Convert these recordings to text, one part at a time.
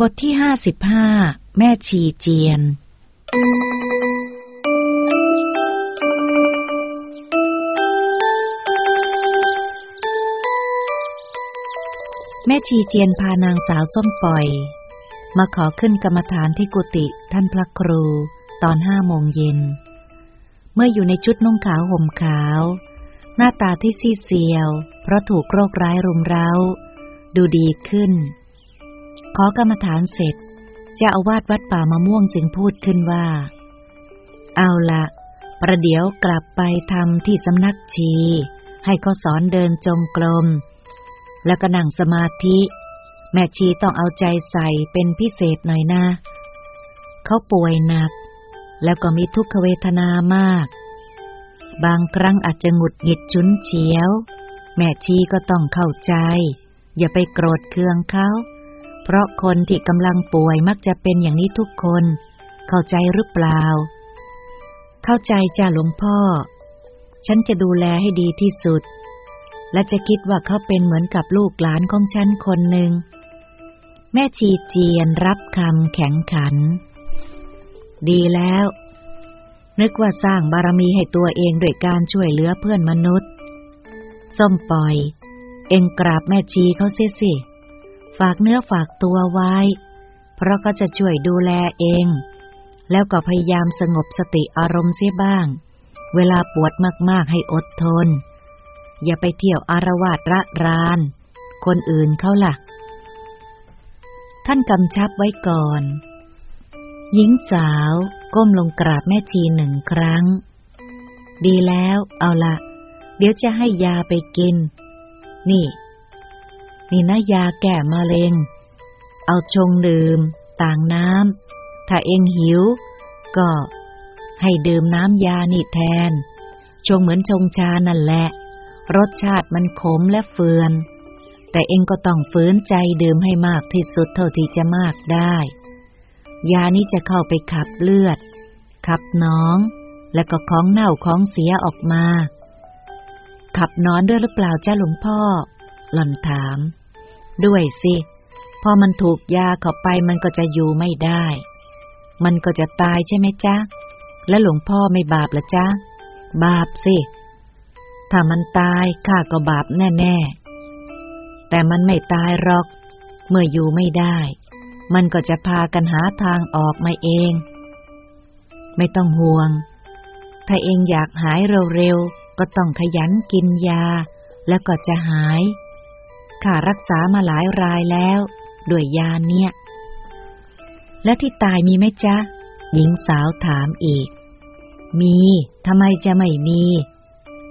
บทที่ห้าสิบห้าแม่ชีเจียน แม่ชีเจียนพานางสาวส้มปล่อย มาขอขึ้นกรรมฐานที่กุฏิท่านพระครูตอนห้าโมงเย็น เมื่ออยู่ในชุดนุ่งขาวห่มขาว หน้าตาที่ซีเซียว เพราะถูกโรคร้ายรุมเร้า ดูดีขึ้น ขอกรรมฐานเสร็จจ้าอาวาสวัดป่ามะม่วงจึงพูดขึ้นว่า เอาละประเดี๋ยวกลับไปทำที่สำนักชี ให้เขาสอนเดินจงกรม แล้วก็นั่งสมาธิ แม่ชีต้องเอาใจใส่เป็นพิเศษหน่อยนะเขาป่วยหนัก แล้วก็มีทุกขเวทนามาก บางครั้งอาจจะหงุดหงิดฉุนเฉียว แม่ชีก็ต้องเข้าใจ อย่าไปโกรธเคืองเขา เพราะคนที่กำลังป่วยมักจะเป็นอย่างนี้ทุกคน เข้าใจหรือเปล่า เข้าใจจ้าหลวงพ่อ ฉันจะดูแลให้ดีที่สุด และจะคิดว่าเขาเป็นเหมือนกับลูกหลานของฉันคนหนึ่ง แม่ชีเจียนรับคำแข็งขัน ดีแล้ว นึกว่าสร้างบารมีให้ตัวเองโดยการช่วยเหลือเพื่อนมนุษย์ ส้มปล่อย เองกราบแม่ชีเขาเสียสิ ฝากเนื้อฝากตัวไว้ เพราะก็จะช่วยดูแลเอง แล้วก็พยายามสงบสติอารมณ์เสียบ้าง เวลาปวดมากๆให้อดทน อย่าไปเที่ยวอารวาสระราน คนอื่นเขาล่ะ ท่านกำชับไว้ก่อน หญิงสาวก้มลงกราบแม่ชีหนึ่งครั้ง ดีแล้วเอาละเดี๋ยวจะให้ยาไปกิน นี่ นี่นะยาแก้มะเร็ง เอาชงดื่ม ต่างน้ำ ถ้าเองหิว ก็ให้ดื่มน้ำยานี่แทน ชงเหมือนชงชานั่นแหละ รสชาติมันขมและเฟือน แต่เองก็ต้องฝืนใจดื่มให้มากที่สุดเท่าที่จะมากได้ ยานี้จะเข้าไปขับเลือด ขับน้อง แล้วก็ของเน่าของเสียออกมา ขับนอนด้วยหรือเปล่าจ้าหลวงพ่อ หล่อนถาม ด้วยสิ พอมันถูกยาเข้าไปมันก็จะอยู่ไม่ได้ มันก็จะตายใช่ไหมจ๊ะ แล้วหลวงพ่อไม่บาปละจ๊ะ บาปสิ ถ้ามันตายข้าก็บาปแน่ๆ แต่มันไม่ตายหรอก เมื่ออยู่ไม่ได้ มันก็จะพากันหาทางออกมาเอง ไม่ต้องห่วง ถ้าเองอยากหายเร็วๆก็ต้องขยันกินยา แล้วก็จะหาย ข้ารักษามาหลายรายแล้วด้วยยาเนี่ย และที่ตายมีไหมจ๊ะ หญิงสาวถามอีก มีทำไมจะไม่มี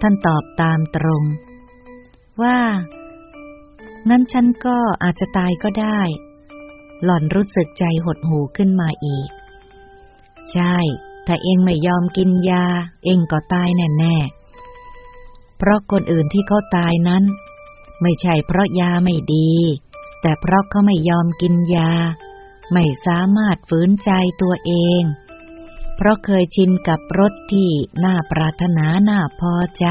ท่านตอบตามตรง ว่า งั้นฉันก็อาจจะตายก็ได้ หล่อนรู้สึกใจหดหูขึ้นมาอีก ใช่ ถ้าเองไม่ยอมกินยา เองก็ตายแน่ ๆ เพราะคนอื่นที่เขาตายนั้น ไม่ใช่เพราะยาไม่ดี แต่เพราะเขาไม่ยอมกินยา ไม่สามารถฝืนใจตัวเอง เพราะเคยชินกับรสที่น่าปรารถนาน่าพอใจ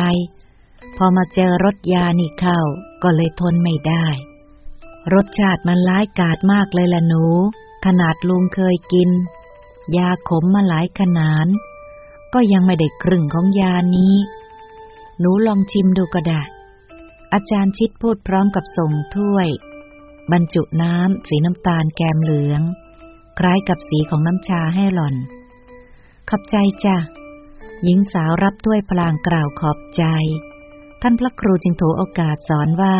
พอมาเจอรสยานี่เข้าก็เลยทนไม่ได้ รสชาติมันร้ายกาจมากเลยล่ะหนู ขนาดลุงเคยกิน ยาขมมาหลายขนาดก็ยังไม่ได้ครึ่งของยานี้ หนูลองชิมดูก็ได้ อาจารย์ชิดพูดพร้อมกับส่งถ้วย บรรจุน้ำสีน้ำตาลแกมเหลือง คล้ายกับสีของน้ำชาให้หล่อน ขอบใจจ้ะ หญิงสาวรับถ้วยพลางกล่าวขอบใจ ท่านพระครูจึงโถโอกาสสอนว่า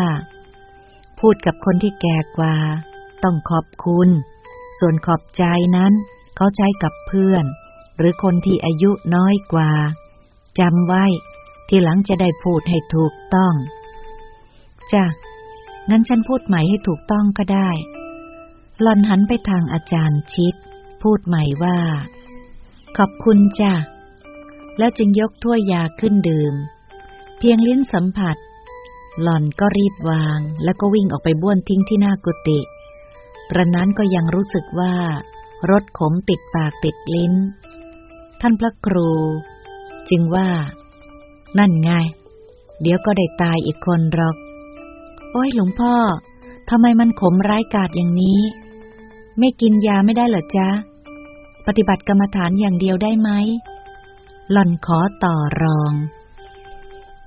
พูดกับคนที่แก่กว่า ต้องขอบคุณ ส่วนขอบใจนั้น เขาใช้กับเพื่อน หรือคนที่อายุน้อยกว่าจำไว้ ที่หลังจะได้พูดให้ถูกต้อง จ้ะ งั้นฉันพูดใหม่ให้ถูกต้องก็ได้ หลอนหันไปทางอาจารย์ชิด พูดใหม่ว่า ขอบคุณจ้ะ แล้วจึงยกถ้วยยาขึ้นดื่ม เพียงลิ้นสัมผัส หล่อนก็รีบวาง แล้วก็วิ่งออกไปบ้วนทิ้งที่หน้ากุฏิกระนั้นก็ยังรู้สึกว่ารสขมติดปากติดลิ้น ท่านพระครู จึงว่า นั่นไง เดี๋ยวก็ได้ตายอีกคนหรอก โอ้ยหลวงพ่อทำไมมันขมร้ายกาจอย่างนี้ ไม่กินยาไม่ได้เหรอจ๊ะ ปฏิบัติกรรมฐานอย่างเดียวได้ไหมหล่อนขอต่อรอง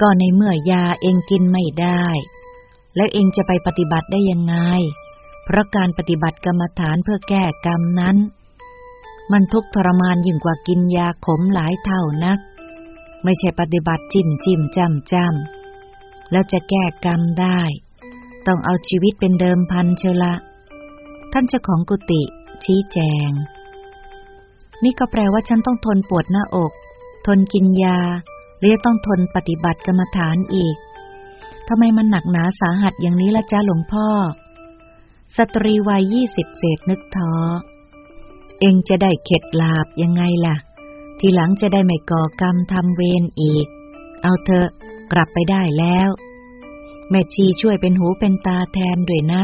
ก็ในเมื่อยาเองกินไม่ได้ แล้วเองจะไปปฏิบัติได้ยังไง เพราะการปฏิบัติกรรมฐานเพื่อแก้กรรมนั้น มันทุกทรมานยิ่งกว่ากินยาขมหลายเท่านัก ไม่ใช่ปฏิบัติจิ้มจิ้มจำจำแล้วจะแก้กรรมได้ ต้องเอาชีวิตเป็นเดิมพันเชละ ท่านเจ้าของกุฏิชี้แจง นี่ก็แปลว่าฉันต้องทนปวดหน้าอก ทนกินยาเรียต้องทนปฏิบัติกรรมฐานอีกทำไมมันหนักหนาสาหัสอย่างนี้ละจ้าหลวงพ่อ สตรีวัยยี่สิบเศษนึกท้อ เองจะได้เข็ดลาบยังไงล่ะ ทีหลังจะได้ไม่ก่อกรรมทำเวรอีก เอาเถอะกลับไปได้แล้ว แม่ชีช่วยเป็นหูเป็นตาแทนด้วยนะ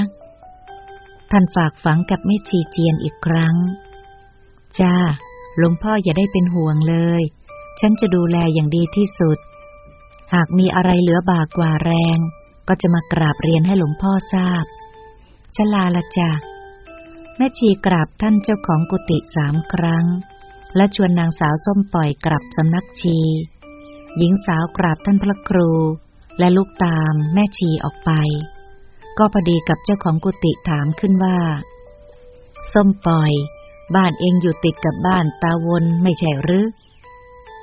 ท่านฝากฝังกับแม่ชีเจียนอีกครั้ง จ้า หลวงพ่ออย่าได้เป็นห่วงเลย ฉันจะดูแลอย่างดีที่สุด หากมีอะไรเหลือบากกว่าแรง ก็จะมากราบเรียนให้หลวงพ่อทราบชลาละจ้ะแม่ชีกราบท่านเจ้าของกุฏิสามครั้ง และชวนนางสาวส้มปล่อยกลับสำนักชี หญิงสาวกราบท่านพระครู และลูกตามแม่ชีออกไป ก็พอดีกับเจ้าของกุฏิถามขึ้นว่า ส้มปล่อย บ้านเองอยู่ติดกับบ้านตาวนไม่ใช่หรือ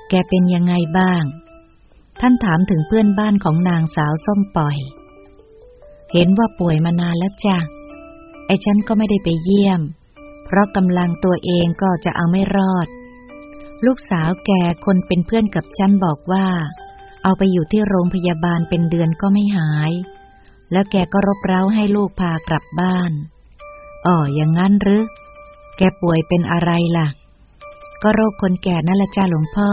แกเป็นยังไงบ้าง ท่านถามถึงเพื่อนบ้านของนางสาวส้มปล่อย เห็นว่าป่วยมานานแล้วจ้ะ ไอ้ฉันก็ไม่ได้ไปเยี่ยม เพราะกำลังตัวเองก็จะเอาไม่รอด ลูกสาวแกคนเป็นเพื่อนกับฉันบอกว่า เอาไปอยู่ที่โรงพยาบาลเป็นเดือนก็ไม่หาย แล้วแกก็รบเร้าให้ลูกพากลับบ้านอ๋ออย่างงั้นหรือ แกป่วยเป็นอะไรล่ะ ก็โรคคนแก่นั่นแหละจ้าหลวงพ่อ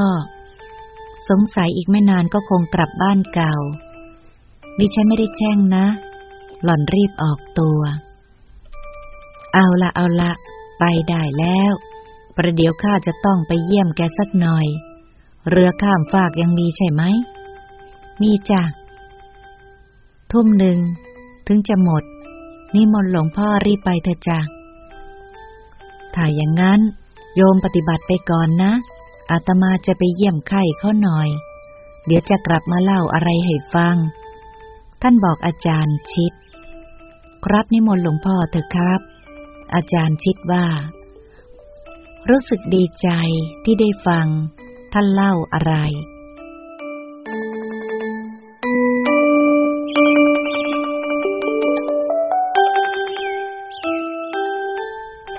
สงสัยอีกไม่นานก็คงกลับบ้านเก่า ดิฉันไม่ได้แช่งนะ หล่อนรีบออกตัว เอาละเอาละ ไปได้แล้ว ประเดี๋ยวข้าจะต้องไปเยี่ยมแกสักหน่อย เรือข้ามฟากยังมีใช่ไหม มีจ้ะ ทุ่มหนึ่ง ถึงจะหมดนี่มนต์หลวงพ่อรีบไปเถอะจ้ะ ถ้าอย่างนั้น โยมปฏิบัติไปก่อนนะ อาตมาจะไปเยี่ยมไข้เขาหน่อย เดี๋ยวจะกลับมาเล่าอะไรให้ฟัง ท่านบอกอาจารย์ชิด ครับนิมนต์หลวงพ่อเถอะครับ อาจารย์ชิดว่า รู้สึกดีใจที่ได้ฟังท่านเล่าอะไร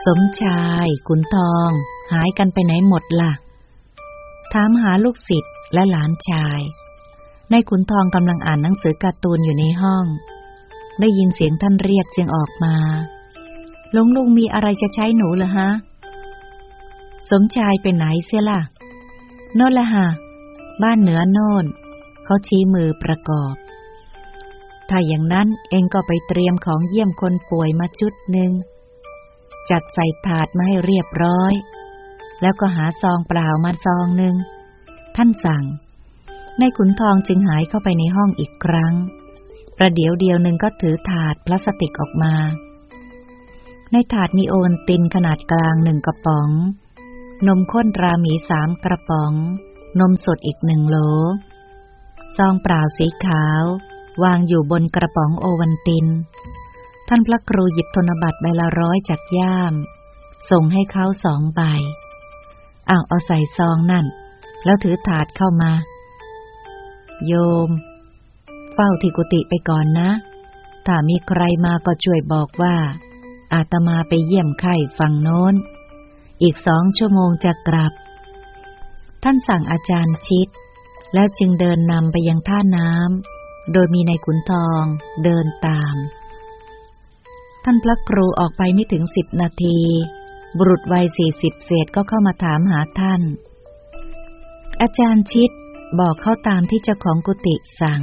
สมชายขุนทอง หายกันไปไหนหมดละ่ะ ถามหาลูกศิษย์และหลานชาย ในขุนทองกำลังอ่านหนังสือการ์ตูนอยู่ในห้อง ได้ยินเสียงท่านเรียกจึงออกมาลุงลุงมีอะไรจะใช้หนูเหรอฮะ สมชายไปไหนเสียล่ะ โน่นละฮะ บ้านเหนือโน่น เขาชี้มือประกอบ ถ้าอย่างนั้นเองก็ไปเตรียมของเยี่ยมคนป่วยมาชุดหนึ่ง จัดใส่ถาดมาให้เรียบร้อย แล้วก็หาซองเปล่ามาซองหนึ่ง ท่านสั่ง ในขุนทองจึงหายเข้าไปในห้องอีกครั้ง ประเดี๋ยวเดียวหนึ่งก็ถือถาดพลาสติกออกมา ในถาดมีโอนตินขนาดกลางหนึ่งกระป๋อง นมข้นรามีสามกระป๋อง นมสดอีกหนึ่งโหล ซองเปล่าสีขาว วางอยู่บนกระป๋องโอวันติน ท่านพระครูหยิบธนบัตรใบละร้อยจากย่าม ส่งให้เขาสองใบอ้าวเอาใส่ซองนั่น แล้วถือถาดเข้ามา โยม เฝ้าที่กุฏิไปก่อนนะ ถ้ามีใครมาก็ช่วยบอกว่า อาตมาไปเยี่ยมไข้ฝั่งโน้น อีกสองชั่วโมงจะกลับ ท่านสั่งอาจารย์ชิด แล้วจึงเดินนำไปยังท่าน้ำโดยมีในขุนทองเดินตาม ท่านพระครูออกไปไม่ถึงสิบนาที บุรุษวัยสี่สิบเศษก็เข้ามาถามหาท่าน อาจารย์ชิดบอกเข้าตามที่เจ้าของกุฏิสั่ง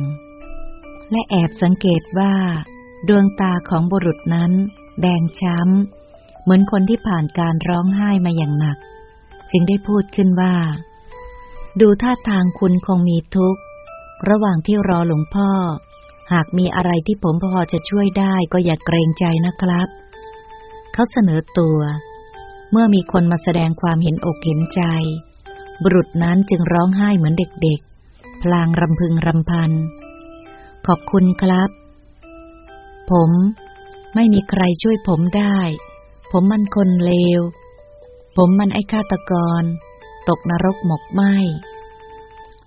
และแอบสังเกตว่า ดวงตาของบุรุษนั้น แดงช้ำ เหมือนคนที่ผ่านการร้องไห้มาอย่างหนัก จึงได้พูดขึ้นว่า ดูท่าทางคุณคงมีทุกข์ ระหว่างที่รอหลวงพ่อ หากมีอะไรที่ผมพอจะช่วยได้ก็อย่าเกรงใจนะครับ เขาเสนอตัว เมื่อมีคนมาแสดงความเห็นอกเห็นใจ บุรุษนั้นจึงร้องไห้เหมือนเด็กๆ พลางรำพึงรำพัน ขอบคุณครับ ผมไม่มีใครช่วยผมได้ ผมมันคนเลว ผมมันไอ้ฆาตกร ตกนรกหมกไหม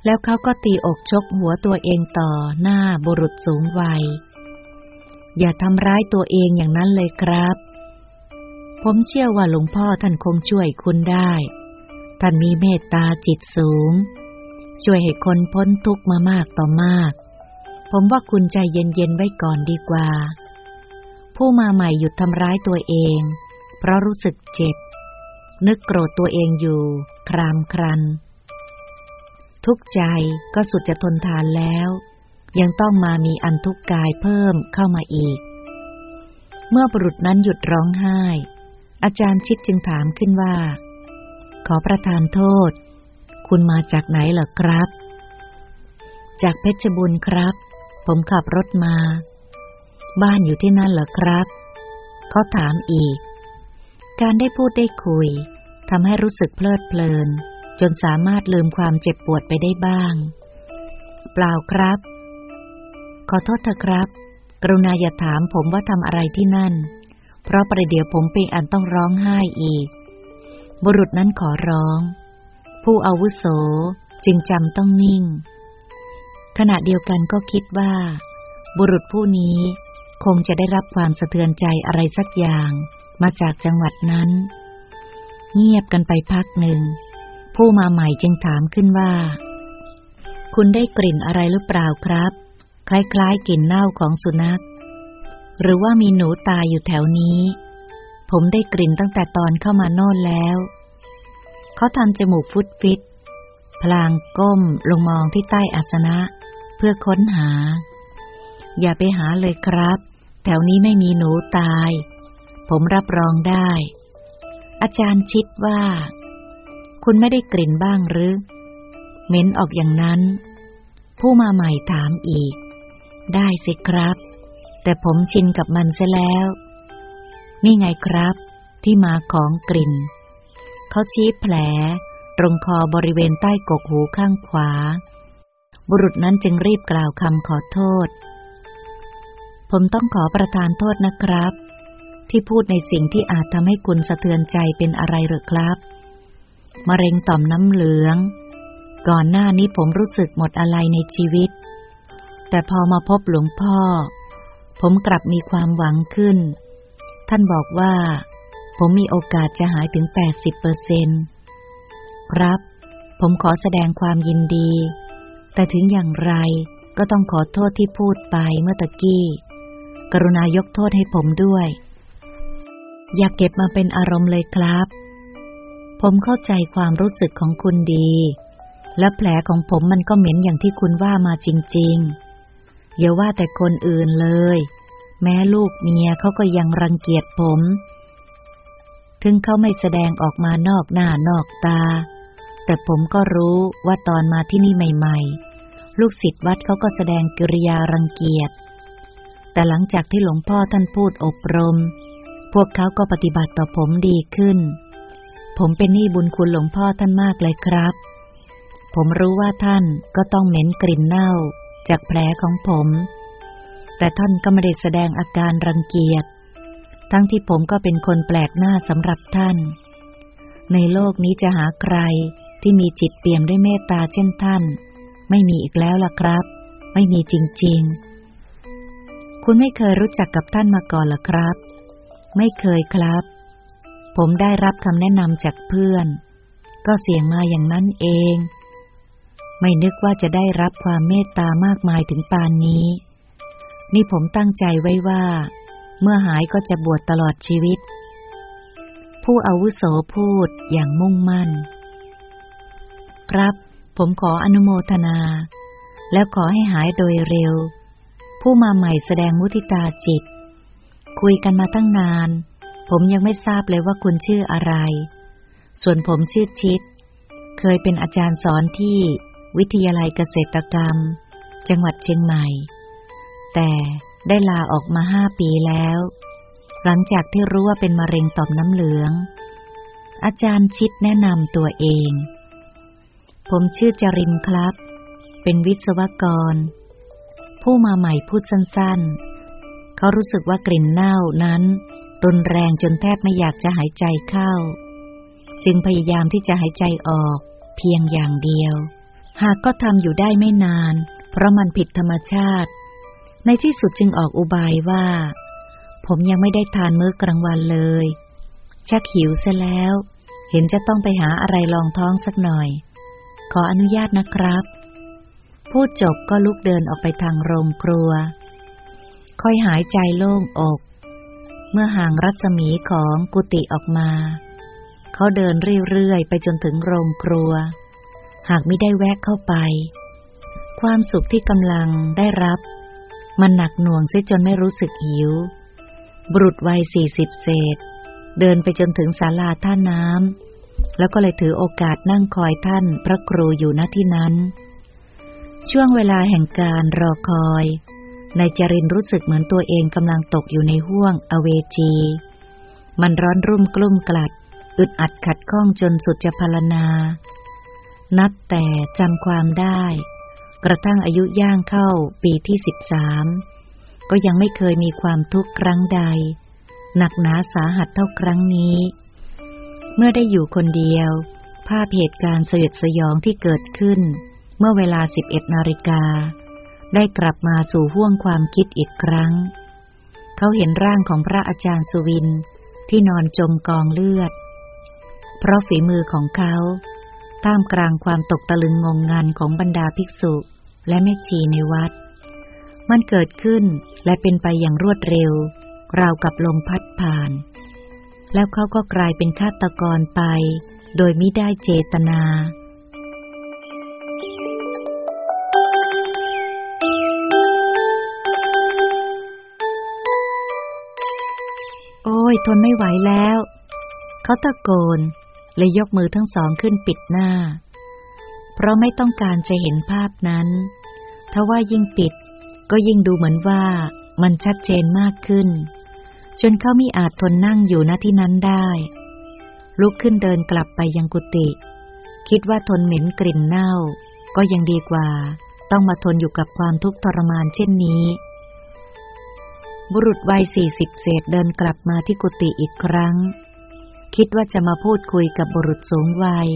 แล้วเขาก็ตีอกชกหัวตัวเองต่อหน้าบุรุษสูงวัย อย่าทำร้ายตัวเองอย่างนั้นเลยครับ ผมเชื่อว่าหลวงพ่อท่านคงช่วยคุณได้ ท่านมีเมตตาจิตสูง ช่วยให้คนพ้นทุกข์มามากต่อมาก ผมว่าคุณใจเย็นๆไว้ก่อนดีกว่า ผู้มาใหม่หยุดทำร้ายตัวเอง เพราะรู้สึกเจ็บ นึกโกรธตัวเองอยู่ ครามครัน ทุกใจก็สุดจะทนทานแล้ว ยังต้องมามีอันทุกกายเพิ่มเข้ามาอีก เมื่อบุรุษนั้นหยุดร้องไห้ อาจารย์ชิดจึงถามขึ้นว่า ขอประทานโทษ คุณมาจากไหนเหรอครับ จากเพชรบุญครับ ผมขับรถมา บ้านอยู่ที่นั่นเหรอครับ เขาถามอีก การได้พูดได้คุยทำให้รู้สึกเพลิดเพลิน จนสามารถลืมความเจ็บปวดไปได้บ้าง เปล่าครับ ขอโทษเถอะครับ กรุณาอย่าถามผมว่าทำอะไรที่นั่น เพราะประเดี๋ยวผมเป็นอันต้องร้องไห้อีก บุรุษนั้นขอร้อง ผู้อาวุโสจึงจำต้องนิ่ง ขณะเดียวกันก็คิดว่า บุรุษผู้นี้คงจะได้รับความสะเทือนใจอะไรสักอย่างมาจากจังหวัดนั้น เงียบกันไปพักหนึ่ง ผู้มาใหม่จึงถามขึ้นว่า คุณได้กลิ่นอะไรหรือเปล่าครับ คล้ายๆกลิ่นเน่าของสุนัข หรือว่ามีหนูตายอยู่แถวนี้ ผมได้กลิ่นตั้งแต่ตอนเข้ามาโน่นแล้ว เขาทำจมูกฟุดฟิต พลางก้มลงมองที่ใต้อาสนะ เพื่อค้นหา อย่าไปหาเลยครับ แถวนี้ไม่มีหนูตาย ผมรับรองได้ อาจารย์ชิดว่า คุณไม่ได้กลิ่นบ้างหรือ เหม็นออกอย่างนั้น ผู้มาใหม่ถามอีก ได้สิครับ แต่ผมชินกับมันเสียแล้ว นี่ไงครับ ที่มาของกลิ่น เขาชี้แผล ตรงคอบริเวณใต้กกหูข้างขวา บุรุษนั้นจึงรีบกล่าวคำขอโทษ ผมต้องขอประทานโทษนะครับ ที่พูดในสิ่งที่อาจทำให้คุณสะเทือนใจเป็นอะไรหรือครับ มะเร็งต่อมน้ำเหลือง ก่อนหน้านี้ผมรู้สึกหมดอะไรในชีวิต แต่พอมาพบหลวงพ่อ ผมกลับมีความหวังขึ้น ท่านบอกว่า ผมมีโอกาสจะหายถึง 80เปอร์เซนครับ ผมขอแสดงความยินดี แต่ถึงอย่างไรก็ต้องขอโทษที่พูดไปเมื่อตะกี้ กรุณายกโทษให้ผมด้วย อย่าเก็บมาเป็นอารมณ์เลยครับ ผมเข้าใจความรู้สึกของคุณดี และแผลของผมมันก็เหม็นอย่างที่คุณว่ามาจริง ๆ อย่าว่าแต่คนอื่นเลย แม้ลูกเมียเขาก็ยังรังเกียจผม ถึงเขาไม่แสดงออกมานอกหน้านอกตา แต่ผมก็รู้ว่าตอนมาที่นี่ใหม่ ๆ ลูกศิษย์วัดเขาก็แสดงกิริยารังเกียจ แต่หลังจากที่หลวงพ่อท่านพูดอบรม พวกเขาก็ปฏิบัติต่อผมดีขึ้น ผมเป็นหนี้บุญคุณหลวงพ่อท่านมากเลยครับ ผมรู้ว่าท่านก็ต้องเหม็นกลิ่นเน่าจากแผลของผม แต่ท่านก็ไม่ได้แสดงอาการรังเกียจ ทั้งที่ผมก็เป็นคนแปลกหน้าสำหรับท่าน ในโลกนี้จะหาใครที่มีจิตเปี่ยมด้วยเมตตาเช่นท่าน ไม่มีอีกแล้วล่ะครับ ไม่มีจริง ๆ คุณไม่เคยรู้จักกับท่านมาก่อนหรอครับ ไม่เคยครับ ผมได้รับคำแนะนำจากเพื่อน ก็เสี่ยงมาอย่างนั้นเอง ไม่นึกว่าจะได้รับความเมตตามากมายถึงปานนี้ นี่ผมตั้งใจไว้ว่า เมื่อหายก็จะบวชตลอดชีวิต ผู้อาวุโสพูดอย่างมุ่งมั่น ครับ ผมขออนุโมทนา แล้วขอให้หายโดยเร็ว ผู้มาใหม่แสดงมุทิตาจิต คุยกันมาตั้งนาน ผมยังไม่ทราบเลยว่าคุณชื่ออะไร ส่วนผมชื่อชิด เคยเป็นอาจารย์สอนที่วิทยาลัยเกษตรกรรม จังหวัดเชียงใหม่ แต่ได้ลาออกมาห้าปีแล้ว หลังจากที่รู้ว่าเป็นมะเร็งต่อมน้ำเหลือง อาจารย์ชิดแนะนำตัวเอง ผมชื่อจรินครับ เป็นวิศวกร ผู้มาใหม่พูดสั้นๆ เขารู้สึกว่ากลิ่นเน่านั้น รุนแรงจนแทบไม่อยากจะหายใจเข้า จึงพยายามที่จะหายใจออก เพียงอย่างเดียว หากก็ทำอยู่ได้ไม่นาน เพราะมันผิดธรรมชาติ ในที่สุดจึงออกอุบายว่า ผมยังไม่ได้ทานมื้อกลางวันเลย ชักหิวเสียแล้ว เห็นจะต้องไปหาอะไรรองท้องสักหน่อย ขออนุญาตนะครับพูดจบก็ลุกเดินออกไปทางโรงครัว ค่อยหายใจโล่งอก เมื่อห่างรัศมีของกุฏิออกมา เขาเดินเรื่อยๆ ไปจนถึงโรงครัว หากไม่ได้แวะเข้าไป ความสุขที่กำลังได้รับ มันหนักหน่วงเสียจนไม่รู้สึกหิว บุรุษวัยสี่สิบเศษ เดินไปจนถึงศาลาท่าน้ำแล้วก็เลยถือโอกาสนั่งคอยท่านพระครูอยู่ณที่นั้น ช่วงเวลาแห่งการรอคอย นายจรินรู้สึกเหมือนตัวเองกำลังตกอยู่ในห้วงอเวจี มันร้อนรุ่มกลุ่มกลัด อึดอัดขัดข้องจนสุดจะพารณา นับแต่จำความได้ กระทั่งอายุย่างเข้าปีที่สิบสามก็ยังไม่เคยมีความทุกข์ครั้งใด หนักหนาสาหัสเท่าครั้งนี้ เมื่อได้อยู่คนเดียว ภาพเหตุการณ์สยดสยองที่เกิดขึ้น เมื่อเวลาสิบเอ็ดนาฬิกา ได้กลับมาสู่ห้วงความคิดอีกครั้ง เขาเห็นร่างของพระอาจารย์สุวินที่นอนจมกองเลือด เพราะฝีมือของเขาท่ามกลางความตกตะลึงงงงันของบรรดาภิกษุและแม่ชีในวัด มันเกิดขึ้นและเป็นไปอย่างรวดเร็ว ราวกับลมพัดผ่าน แล้วเขาก็กลายเป็นฆาตกรไป โดยไม่ได้เจตนา ยทนไม่ไหวแล้ว เขาตะโกนเลยยกมือทั้งสองขึ้นปิดหน้า เพราะไม่ต้องการจะเห็นภาพนั้น ทว่ายิ่งปิด ก็ยิ่งดูเหมือนว่ามันชัดเจนมากขึ้น จนเขาไมิอาจทนนั่งอยู่ณที่นั้นได้ ลุกขึ้นเดินกลับไปยังกุฏิคิดว่าทนเหม็นกลิ่นเน่า ก็ยังดีกว่า ต้องมาทนอยู่กับความทุกข์ทรมานเช่นนี้ บุรุษวัยสี่สิบเศษเดินกลับมาที่กุฏิอีกครั้ง คิดว่าจะมาพูดคุยกับบุรุษสูงวัย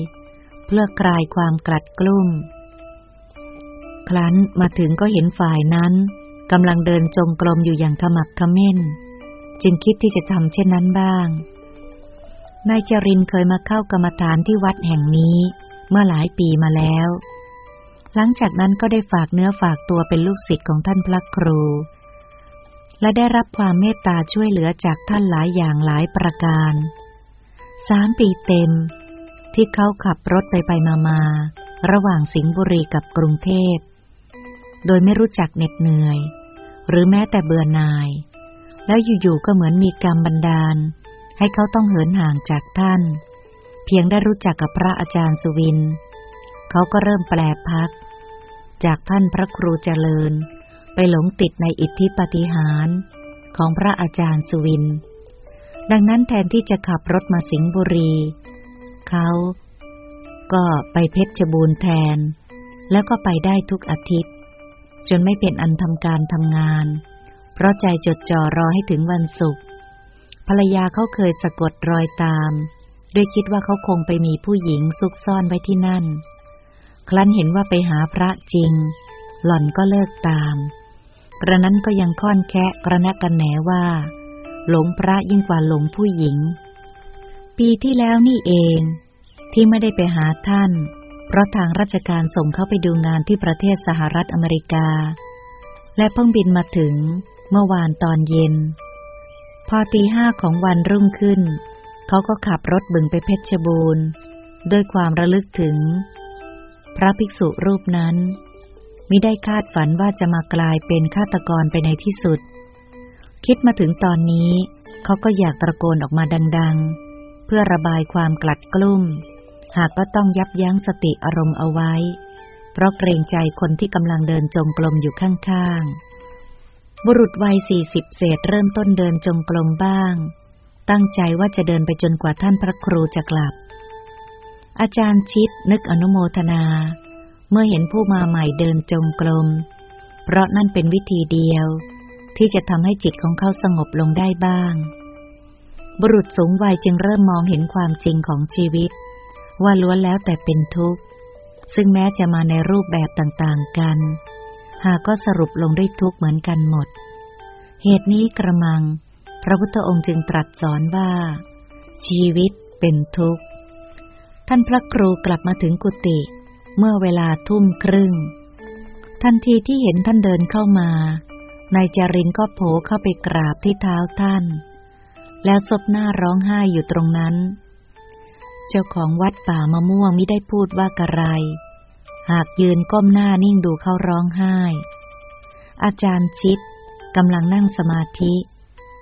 เพื่อคลายความกลัดกลุ้มครั้นมาถึงก็เห็นฝ่ายนั้นกำลังเดินจงกรมอยู่อย่างขมักขม้น จึงคิดที่จะทำเช่นนั้นบ้าง นายจรินเคยมาเข้ากรรมฐานที่วัดแห่งนี้เมื่อหลายปีมาแล้ว หลังจากนั้นก็ได้ฝากเนื้อฝากตัวเป็นลูกศิษย์ของท่านพระครู และได้รับความเมตตาช่วยเหลือจากท่านหลายอย่างหลายประการสามปีเต็ม ที่เขาขับรถไปไปมามาระหว่างสิงห์บุรีกับกรุงเทพ โดยไม่รู้จักเหน็ดเหนื่อย หรือแม้แต่เบื่อหน่าย แล้วอยู่ๆก็เหมือนมีกรรมบันดาล ให้เขาต้องเหินห่างจากท่าน เพียงได้รู้จักกับพระอาจารย์สุวิน เขาก็เริ่มแปลพัก จากท่านพระครูเจริญ ไปหลงติดในอิทธิปฏิหารของพระอาจารย์สุวิน ดังนั้นแทนที่จะขับรถมาสิงห์บุรี เขาก็ไปเพชรบูรณ์แทน แล้วก็ไปได้ทุกอาทิตย์ จนไม่เป็นอันทำการทำงาน เพราะใจจดจ่อรอให้ถึงวันศุกร์ภรรยาเขาเคยสะกดรอยตาม ด้วยคิดว่าเขาคงไปมีผู้หญิงซุกซ่อนไว้ที่นั่น ครั้นเห็นว่าไปหาพระจริง หล่อนก็เลิกตาม กระนั้นก็ยังค่อนแคะกระนักกันแหนว่า หลงพระยิ่งกว่าหลงผู้หญิง ปีที่แล้วนี่เอง ที่ไม่ได้ไปหาท่าน เพราะทางราชการส่งเขาไปดูงานที่ประเทศสหรัฐอเมริกา และเพิ่งบินมาถึงเมื่อวานตอนเย็น พอตีห้าของวันรุ่งขึ้น เขาก็ขับรถบึงไปเพชรบูรณ์ ด้วยความระลึกถึง พระภิกษุรูปนั้น มิได้คาดฝันว่าจะมากลายเป็นฆาตกรไปในที่สุด คิดมาถึงตอนนี้ เขาก็อยากตะโกนออกมาดัง ๆ เพื่อระบายความกลัดกลุ้ม หากก็ต้องยับยั้งสติอารมณ์เอาไว้ เพราะเกรงใจคนที่กำลังเดินจงกรมอยู่ข้างๆ บุรุษวัยสี่สิบเศษเริ่มต้นเดินจงกรมบ้าง ตั้งใจว่าจะเดินไปจนกว่าท่านพระครูจะกลับ อาจารย์ชิดนึกอนุโมทนา เมื่อเห็นผู้มาใหม่เดินจงกรม เพราะนั่นเป็นวิธีเดียว ที่จะทำให้จิตของเขาสงบลงได้บ้าง บุรุษสูงวัยจึงเริ่มมองเห็นความจริงของชีวิต ว่าล้วนแล้วแต่เป็นทุกข์ ซึ่งแม้จะมาในรูปแบบต่างๆกัน หากก็สรุปลงด้วยทุกข์เหมือนกันหมด เหตุนี้กระมัง พระพุทธองค์จึงตรัสสอนว่า ชีวิตเป็นทุกข์ ท่านพระครูกลับมาถึงกุฏิ เมื่อเวลาทุ่มครึ่ง ทันทีที่เห็นท่านเดินเข้ามานายจรินก็โผล่เข้าไปกราบที่เท้าท่าน แล้วซบหน้าร้องไห้อยู่ตรงนั้น เจ้าของวัดป่ามะม่วงไม่ได้พูดว่ากระไร หากยืนก้มหน้านิ่งดูเขาร้องไห้ อาจารย์ชิดกำลังนั่งสมาธิ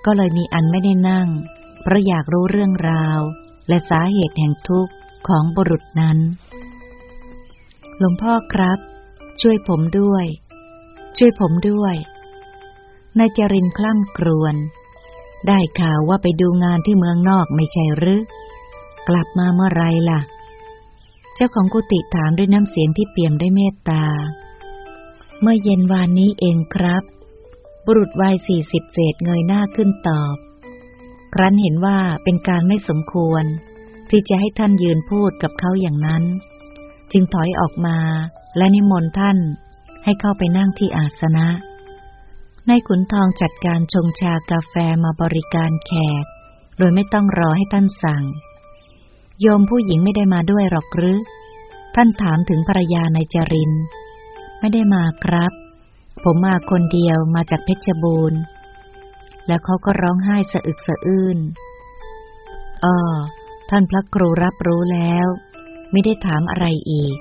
ก็เลยมีอันไม่ได้นั่ง เพราะอยากรู้เรื่องราว และสาเหตุแห่งทุกข์ของบุรุษนั้น หลวงพ่อครับ ช่วยผมด้วย ช่วยผมด้วยนายจรินคล่ำกรวน ได้ข่าวว่าไปดูงานที่เมืองนอกไม่ใช่หรือ กลับมาเมื่อไรล่ะ เจ้าของกุฏิถามด้วยน้ำเสียงที่เปี่ยมด้วยเมตตา เมื่อเย็นวานนี้เองครับ บุรุษวัยสี่สิบเศษเงยหน้าขึ้นตอบครั้นเห็นว่าเป็นการไม่สมควร ที่จะให้ท่านยืนพูดกับเขาอย่างนั้น จึงถอยออกมาและนิมนต์ท่านให้เข้าไปนั่งที่อาสนะ ในขุนทองจัดการชงชากาแฟมาบริการแขก โดยไม่ต้องรอให้ท่านสั่ง โยมผู้หญิงไม่ได้มาด้วยหรอกหรือ ท่านถามถึงภรรยานายจริน ไม่ได้มาครับ ผมมาคนเดียวมาจากเพชรบูรณ์ แล้วเขาก็ร้องไห้สะอึกสะอื้นอ๋อท่านพระครูรับรู้แล้ว ไม่ได้ถามอะไรอีก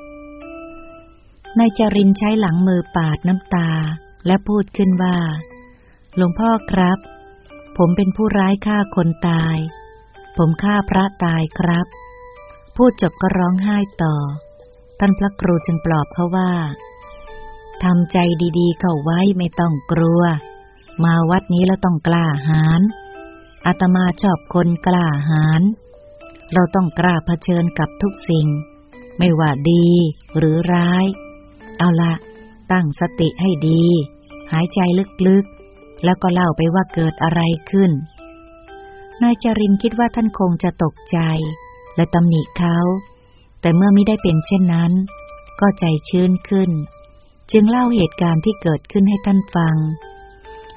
นายจรินใช้หลังมือปาดน้ำตา และพูดขึ้นว่า หลวงพ่อครับ ผมเป็นผู้ร้ายฆ่าคนตาย ผมฆ่าพระตายครับ พูดจบก็ร้องไห้ต่อ ท่านพระครูจึงปลอบเขาว่าทำใจดีๆ เข้าไว้ไม่ต้องกลัว มาวัดนี้แล้วต้องกล้าหาญอาตมาชอบคนกล้าหาญ เราต้องกล้าเผชิญกับทุกสิ่ง ไม่ว่าดีหรือร้าย เอาละตั้งสติให้ดี หายใจลึกๆ แล้วก็เล่าไปว่าเกิดอะไรขึ้น นายจรินคิดว่าท่านคงจะตกใจ และตำหนิเขา แต่เมื่อไม่ได้เป็นเช่นนั้น ก็ใจชื้นขึ้น จึงเล่าเหตุการณ์ที่เกิดขึ้นให้ท่านฟัง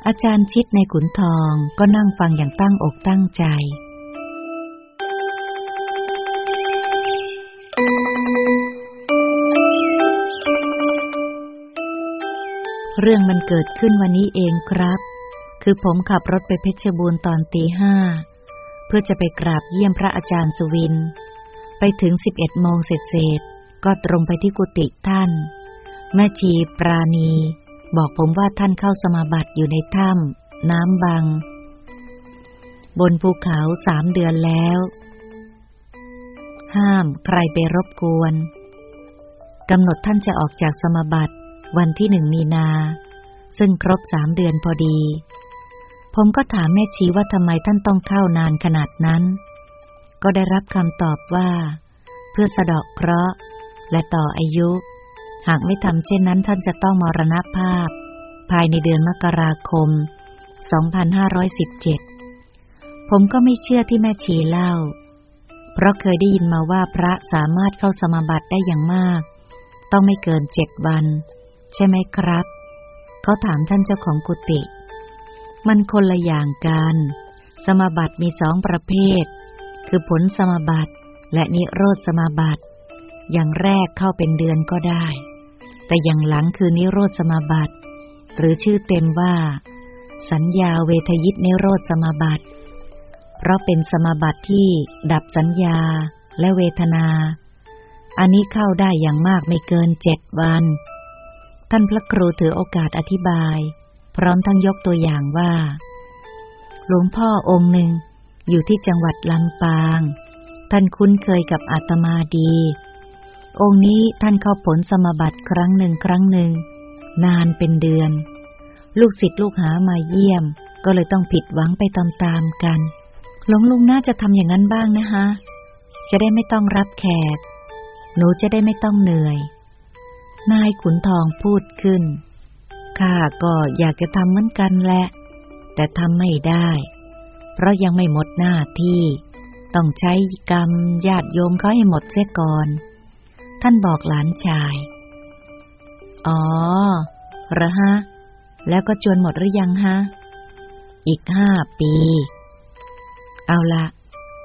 อาจารย์ชิดในขุนทองก็นั่งฟังอย่างตั้งอกตั้งใจ เรื่องมันเกิดขึ้นวันนี้เองครับ คือผมขับรถไปเพชรบูรณ์ตอนตีห้า เพื่อจะไปกราบเยี่ยมพระอาจารย์สุวิน ไปถึงสิบเอ็ดโมงเสร็จก็ตรงไปที่กุฏิท่าน แม่ชีปราณี บอกผมว่าท่านเข้าสมาบัติอยู่ในถ้ำน้ำบัง บนภูเขาสามเดือนแล้ว ห้ามใครไปรบกวนกำหนดท่านจะออกจากสมาบัติ วันที่หนึ่งมีนา ซึ่งครบสามเดือนพอดี ผมก็ถามแม่ชีว่าทำไมท่านต้องเข้านานขนาดนั้น ก็ได้รับคำตอบว่า เพื่อสะดอกเคราะห์ และต่ออายุ หากไม่ทำเช่นนั้นท่านจะต้องมรณภาพ ภายในเดือนมกราคม 2517 ผมก็ไม่เชื่อที่แม่ชีเล่า เพราะเคยได้ยินมาว่าพระสามารถเข้าสมาบัติได้อย่างมาก ต้องไม่เกินเจ็ดวัน ใช่ไหมครับ เขาถามท่านเจ้าของกุฏิมันคนละอย่างกัน สมบัติมีสองประเภท คือผลสมบัติและนิโรธสมบัติ อย่างแรกเข้าเป็นเดือนก็ได้ แต่อย่างหลังคือนิโรธสมบัติ หรือชื่อเต็มว่า สัญญาเวทยิตนิโรธสมบัติ เพราะเป็นสมบัติที่ดับสัญญาและเวทนา อันนี้เข้าได้อย่างมากไม่เกินเจ็ดวัน ท่านพระครูถือโอกาสอธิบาย พร้อมทั้งยกตัวอย่างว่า หลวงพ่อองค์หนึ่ง อยู่ที่จังหวัดลำปาง ท่านคุ้นเคยกับอาตมาดี องค์นี้ท่านเข้าผลสมบัติครั้งหนึ่งครั้งหนึ่ง นานเป็นเดือน ลูกศิษย์ลูกหามาเยี่ยม ก็เลยต้องผิดหวังไปตามๆกัน หลวงลุงน่าจะทำอย่างนั้นบ้างนะคะจะได้ไม่ต้องรับแขก หนูจะได้ไม่ต้องเหนื่อย นายขุนทองพูดขึ้น ข้าก็อยากจะทำเหมือนกันแหละ แต่ทำไม่ได้ เพราะยังไม่หมดหน้าที่ ต้องใช้กรรมญาติโยมเขาให้หมดเสียก่อน ท่านบอกหลานชาย อ๋อหรอฮะ แล้วก็จวนหมดหรือยังฮะ อีกห้าปี เอาละ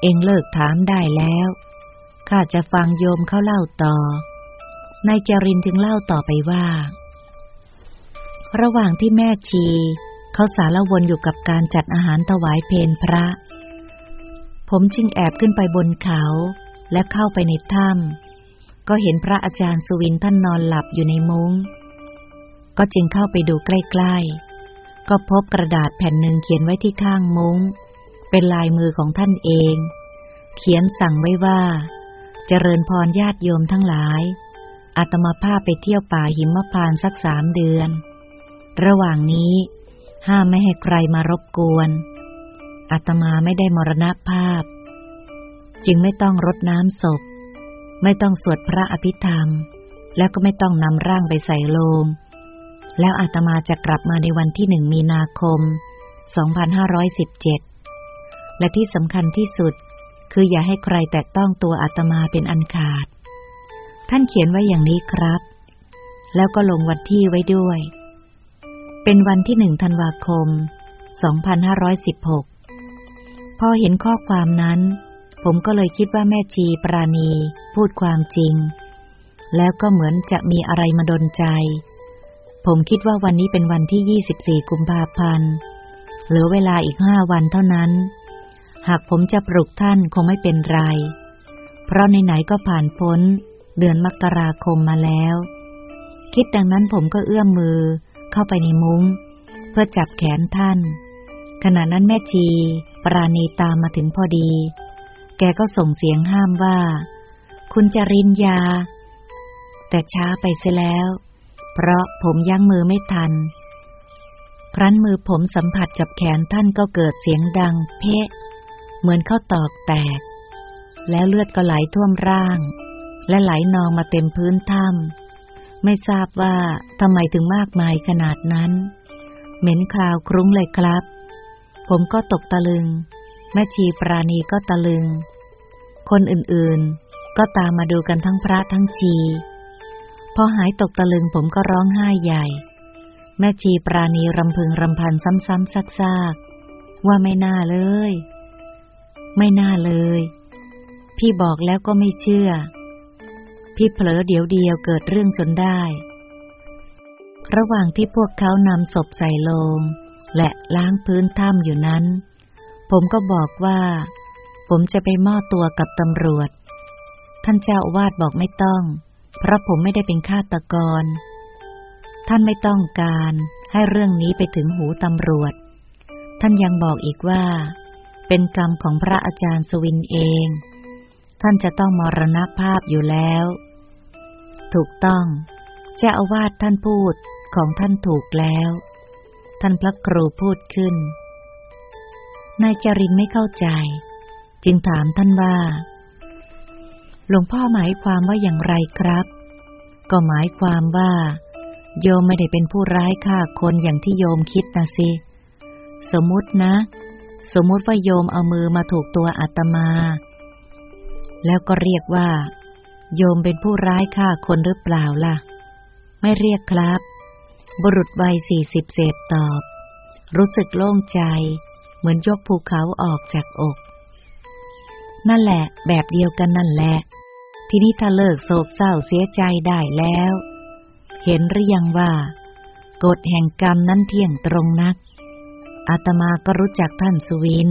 เองเลิกถามได้แล้ว ข้าจะฟังโยมเขาเล่าต่อ นายจรินจึงเล่าต่อไปว่า ระหว่างที่แม่ชี เขาสารวนอยู่กับการจัดอาหารถวายเพนพระ ผมจึงแอบขึ้นไปบนเขาและเข้าไปในถ้ำก็เห็นพระอาจารย์สุวินท่านนอนหลับอยู่ในมุง้ง ก็จึงเข้าไปดูใกล้ ๆ ก็พบกระดาษแผ่นหนึ่งเขียนไว้ที่ข้างมุง้ง เป็นลายมือของท่านเอง เขียนสั่งไว้ว่า เจริญพรญาติโยมทั้งหลาย อาตมาภาพไปเที่ยวป่าหิมพานสักสามเดือน ระหว่างนี้ห้ามไม่ให้ใครมารบกวนอาตมาไม่ได้มรณภาพ จึงไม่ต้องรดน้ำศพ ไม่ต้องสวดพระอภิธรรม แล้วก็ไม่ต้องนำร่างไปใส่โลง แล้วอาตมาจะกลับมาในวันที่หนึ่งมีนาคม 2517 และที่สำคัญที่สุด คืออย่าให้ใครแตะต้องตัวอาตมาเป็นอันขาด ท่านเขียนไว้อย่างนี้ครับ แล้วก็ลงวันที่ไว้ด้วย เป็นวันที่หนึ่งธันวาคม 2516 พอเห็นข้อความนั้น ผมก็เลยคิดว่าแม่ชีปราณีพูดความจริง แล้วก็เหมือนจะมีอะไรมาดนใจ ผมคิดว่าวันนี้เป็นวันที่ 24 กุมภาพันธ์เหลือเวลาอีกห้าวันเท่านั้น หากผมจะปลุกท่านคงไม่เป็นไร เพราะไหนๆก็ผ่านพ้น เดือนมกราคมมาแล้ว คิดดังนั้นผมก็เอื้อมมือเข้าไปในมุง้ง เพื่อจับแขนท่าน ขณะนั้นแม่ชี ปราณีตามมาถึงพอดี แกก็ส่งเสียงห้ามว่า คุณจรินยา แต่ช้าไปเสียแล้ว เพราะผมยั้งมือไม่ทัน ครั้นมือผมสัมผัสกับแขนท่านก็เกิดเสียงดัง เพะ เหมือนเข้าตอกแตก แล้วเลือดก็ไหลท่วมร่าง และไหลนองมาเต็มพื้นถ้ำไม่ทราบว่าทำไมถึงมากมายขนาดนั้น เหม็นคลาวครุ้งเลยครับ ผมก็ตกตะลึง แม่ชีปราณีก็ตะลึง คนอื่นๆ ก็ตามมาดูกันทั้งพระทั้งชีพอหายตกตะลึงผมก็ร้องไห้ใหญ่ แม่ชีปราณีรำพึงรำพันซ้ำๆซักๆ ว่าไม่น่าเลย ไม่น่าเลย พี่บอกแล้วก็ไม่เชื่อ ที่เผลอเดียวเดียวเกิดเรื่องจนได้ ระหว่างที่พวกเขานำศพใส่ลง และล้างพื้นถ้ำอยู่นั้น ผมก็บอกว่า ผมจะไปมอบตัวกับตำรวจ ท่านเจ้าวาดบอกไม่ต้อง เพราะผมไม่ได้เป็นฆาตกร ท่านไม่ต้องการให้เรื่องนี้ไปถึงหูตำรวจ ท่านยังบอกอีกว่า เป็นกรรมของพระอาจารย์สวินเองท่านจะต้องมรณภาพอยู่แล้ว ถูกต้อง เจ้าอาวาสท่านพูดของท่านถูกแล้ว ท่านพระครูพูดขึ้น นายจรินไม่เข้าใจ จึงถามท่านว่า หลวงพ่อหมายความว่าอย่างไรครับ ก็หมายความว่า โยมไม่ได้เป็นผู้ร้ายฆ่าคนอย่างที่โยมคิดนะสิ สมมุตินะ สมมุติว่าโยมเอามือมาถูกตัวอาตมา แล้วก็เรียกว่า โยมเป็นผู้ร้ายฆ่าคนหรือเปล่าล่ะ ไม่เรียกครับ บุรุษวัยสี่สิบเศษตอบ รู้สึกโล่งใจ เหมือนยกภูเขาออกจากอก นั่นแหละ แบบเดียวกันนั่นแหละ ทีนี้ถ้าเลิกโศกเศร้าเสียใจได้แล้ว เห็นหรือยังว่า กฎแห่งกรรมนั้นเที่ยงตรงนัก อาตมาก็รู้จักท่านสุวิน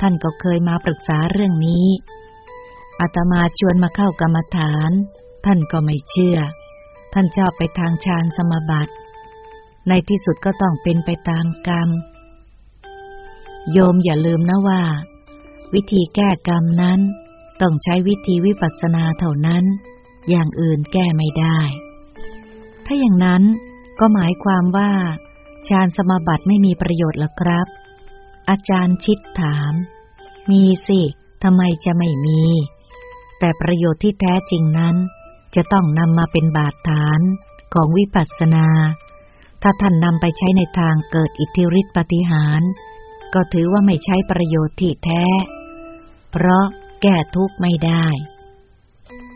ท่านก็เคยมาปรึกษาเรื่องนี้ อาตมาชวนมาเข้ากรรมฐาน ท่านก็ไม่เชื่อ ท่านชอบไปทางฌานสมบัติ ในที่สุดก็ต้องเป็นไปตามกรรม โยมอย่าลืมนะว่า วิธีแก้กรรมนั้น ต้องใช้วิธีวิปัสสนาเท่านั้น อย่างอื่นแก้ไม่ได้ ถ้าอย่างนั้นก็หมายความว่าฌานสมาบัติไม่มีประโยชน์หรอครับ อาจารย์ชิดถาม มีสิทำไมจะไม่มี แต่ประโยชน์ที่แท้จริงนั้น จะต้องนำมาเป็นบาดฐานของวิปัสสนา ถ้าท่านนำไปใช้ในทางเกิดอิทธิฤทธิปฏิหาร ก็ถือว่าไม่ใช้ประโยชน์ที่แท้ เพราะแก้ทุกข์ไม่ได้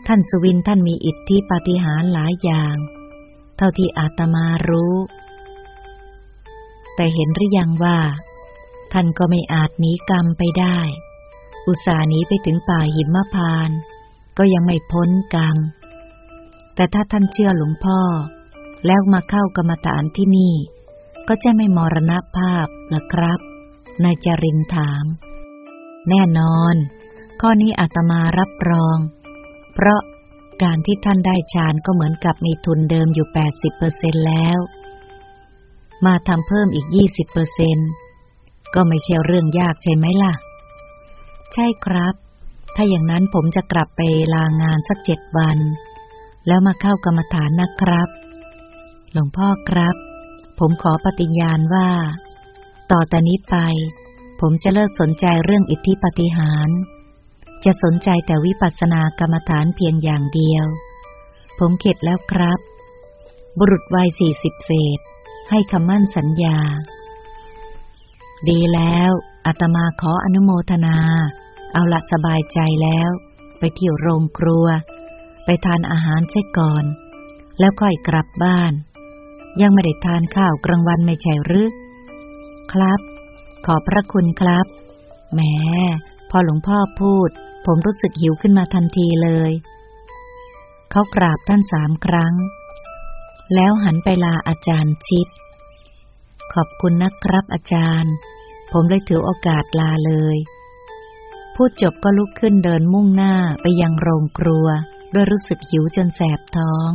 ท่านสุวินท่านมีอิทธิปฏิหารหลายอย่าง เท่าที่อาตมารู้ แต่เห็นหรือยังว่า ท่านก็ไม่อาจหนีกรรมไปได้ อุตส่าห์หนีไปถึงป่าหิมพาน ก็ยังไม่พ้นกรรม แต่ถ้าท่านเชื่อหลวงพ่อ แล้วมาเข้ากรรมฐานที่นี่ ก็จะไม่มรณภาพหรอครับนายจรินถาม แน่นอน ข้อนี้อาตมารับรอง เพราะการที่ท่านได้ฌานก็เหมือนกับมีทุนเดิมอยู่ 80%แล้ว มาทำเพิ่มอีก 20%ก็ไม่ใช่เรื่องยากใช่ไหมล่ะ ใช่ครับ ถ้าอย่างนั้นผมจะกลับไปลางานสักเจ็ดวัน แล้วมาเข้ากรรมฐานนะครับ หลวงพ่อครับ ผมขอปฏิญญาณว่า ต่อแต่นี้ไป ผมจะเลิกสนใจเรื่องอิทธิปฏิหาร จะสนใจแต่วิปัสสนากรรมฐานเพียงอย่างเดียว ผมเข็ดแล้วครับ บุรุษวัยสี่สิบเศษ ให้คำมั่นสัญญา ดีแล้วอาตมาขออนุโมทนา เอาละสบายใจแล้ว ไปเที่ยวโรงครัว ไปทานอาหารใช่ก่อน แล้วค่อยกลับบ้าน ยังไม่ได้ทานข้าวกลางวันไม่ใช่หรือครับ ขอบพระคุณครับแหมพอหลวงพ่อพูด ผมรู้สึกหิวขึ้นมาทันทีเลย เขากราบท่านสามครั้ง แล้วหันไปลาอาจารย์ชิด ขอบคุณนะครับอาจารย์ ผมเลยถือโอกาสลาเลย พูดจบก็ลุกขึ้นเดินมุ่งหน้าไปยังโรงครัว ด้วยรู้สึกหิวจนแสบท้อง